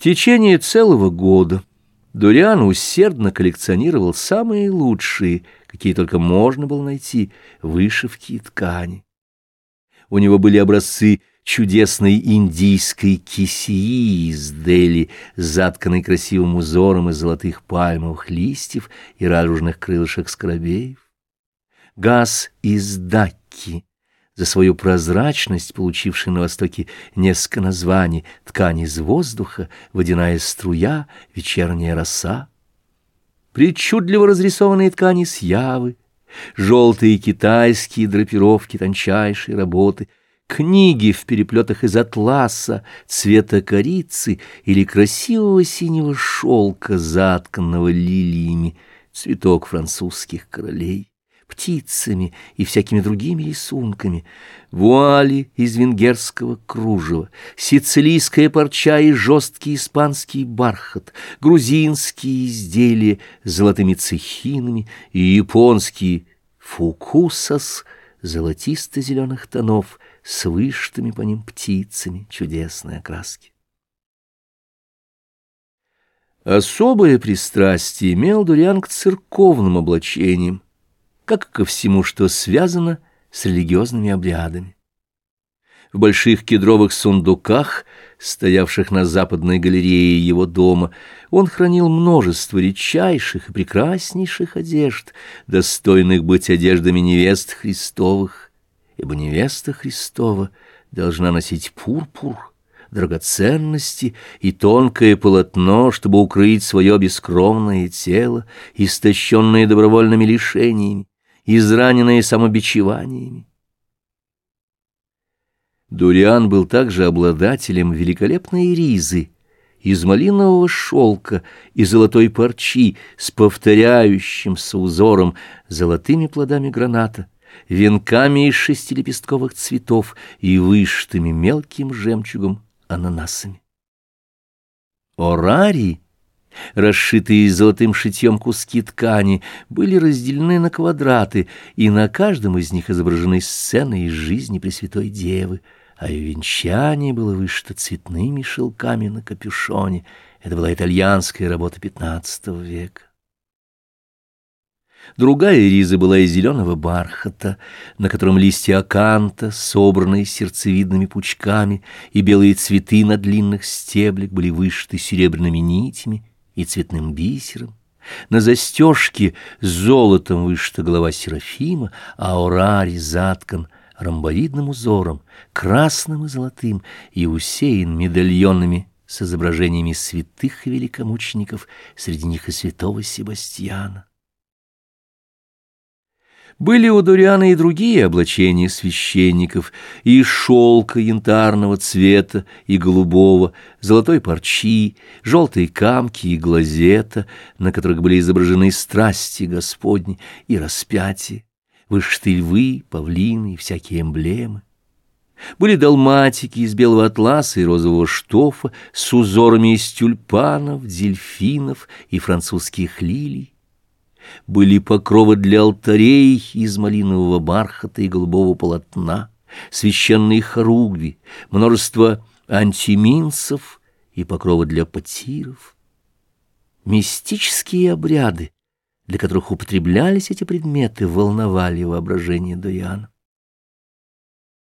В течение целого года Дуриан усердно коллекционировал самые лучшие, какие только можно было найти, вышивки и ткани. У него были образцы чудесной индийской кисии из Дели, затканной красивым узором из золотых пальмовых листьев и радужных крылышек скоробеев. Газ из Дакки — за свою прозрачность, получивший на Востоке несколько названий, ткань из воздуха, водяная струя, вечерняя роса. Причудливо разрисованные ткани с явы, желтые китайские драпировки тончайшей работы, книги в переплетах из атласа, цвета корицы или красивого синего шелка, затканного лилиями, цветок французских королей птицами и всякими другими рисунками, вуали из венгерского кружева, сицилийская парча и жесткий испанский бархат, грузинские изделия с золотыми цехинами и японские фукусас золотисто-зеленых тонов с вышитыми по ним птицами. Чудесной окраски. Особое пристрастие имел Дуриан к церковным облачениям, как ко всему, что связано с религиозными обрядами. В больших кедровых сундуках, стоявших на западной галерее его дома, он хранил множество редчайших и прекраснейших одежд, достойных быть одеждами невест Христовых, ибо невеста Христова должна носить пурпур, драгоценности и тонкое полотно, чтобы укрыть свое бескровное тело, истощенное добровольными лишениями израненные самобичеваниями. Дуриан был также обладателем великолепной ризы из малинового шелка и золотой парчи с повторяющимся узором, золотыми плодами граната, венками из шестилепестковых цветов и вышитыми мелким жемчугом ананасами. Орарий Расшитые золотым шитьем куски ткани были разделены на квадраты, и на каждом из них изображены сцены из жизни Пресвятой Девы, а ее венчание было вышито цветными шелками на капюшоне. Это была итальянская работа XV века. Другая риза была из зеленого бархата, на котором листья аканта, собранные сердцевидными пучками, и белые цветы на длинных стеблях были вышиты серебряными нитями и цветным бисером. На застежке золотом вышита голова Серафима, а орарий заткан ромбовидным узором, красным и золотым, и усеян медальонами с изображениями святых и великомучеников, среди них и святого Себастьяна. Были у Дуриана и другие облачения священников, и шелка янтарного цвета и голубого, золотой парчи, желтые камки и глазета, на которых были изображены страсти Господни и распятие, вышитые львы, павлины и всякие эмблемы. Были далматики из белого атласа и розового штофа с узорами из тюльпанов, дельфинов и французских лилий были покровы для алтарей из малинового бархата и голубого полотна, священные хоругви, множество антиминцев и покровы для потиров. Мистические обряды, для которых употреблялись эти предметы, волновали воображение Дуяна.